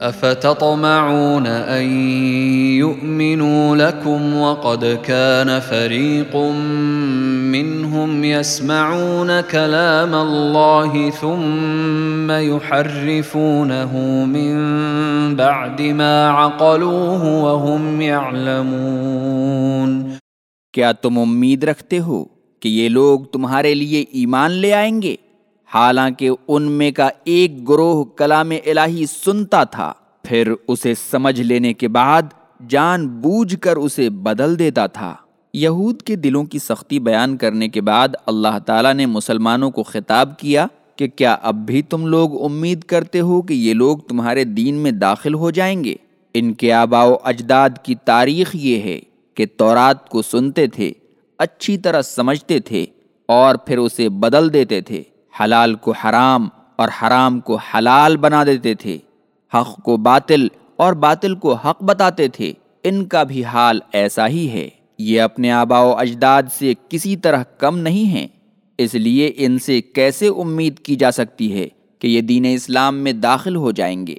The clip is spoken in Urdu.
أفتطمعون أن يؤمنوا لكم وقد كان فريق منهم يسمعون كلام الله ثم يحرفونه من بعد ما عقلوه وهم يعلمون. کیا تم امید رکھتے ہو کہ یہ لوگ تمہارے لیے ایمان لے آئیں گے حالانکہ ان میں کا ایک گروہ کلام الہی سنتا تھا، پھر اسے سمجھ لینے کے بعد جان بوجھ کر اسے بدل دیتا تھا۔ یہود کے دلوں کی سختی بیان کرنے کے بعد اللہ تعالیٰ نے مسلمانوں کو خطاب کیا کہ کیا اب بھی تم لوگ امید کرتے ہو کہ یہ لوگ تمہارے دین میں داخل ہو جائیں گے؟ ان کے آبا و اجداد کی تاریخ یہ ہے کہ تورات کو سنتے تھے، اچھی طرح سمجھتے تھے اور پھر اسے بدل دیتے تھے۔ حلال کو حرام اور حرام کو حلال بنا دیتے تھے، حق کو باطل اور باطل کو حق بتاتے تھے۔ ان کا بھی حال ایسا ہی ہے۔ یہ اپنے آبا و اجداد سے کسی طرح کم نہیں ہیں۔ اس لیے ان سے کیسے امید کی جا سکتی ہے کہ یہ دین اسلام میں داخل ہو جائیں گے؟